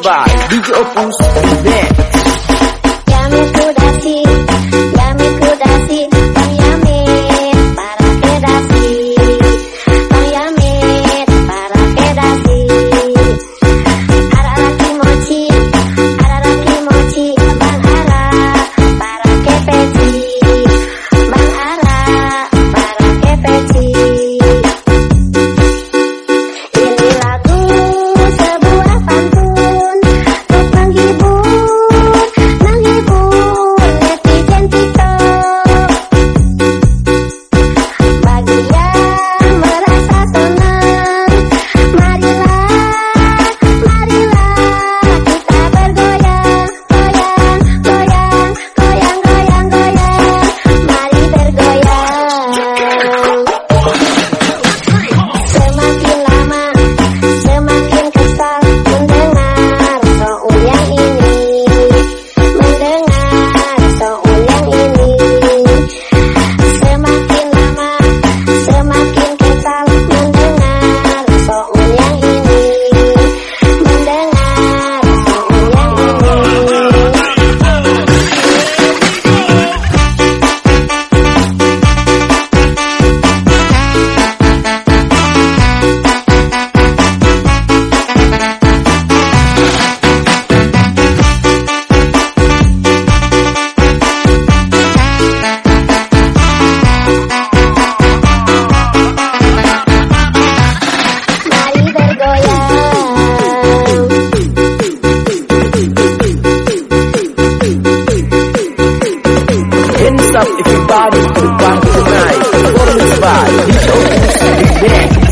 by DJ Opus Remix. Everybody to the party tonight. Performance by DJ Big Bang.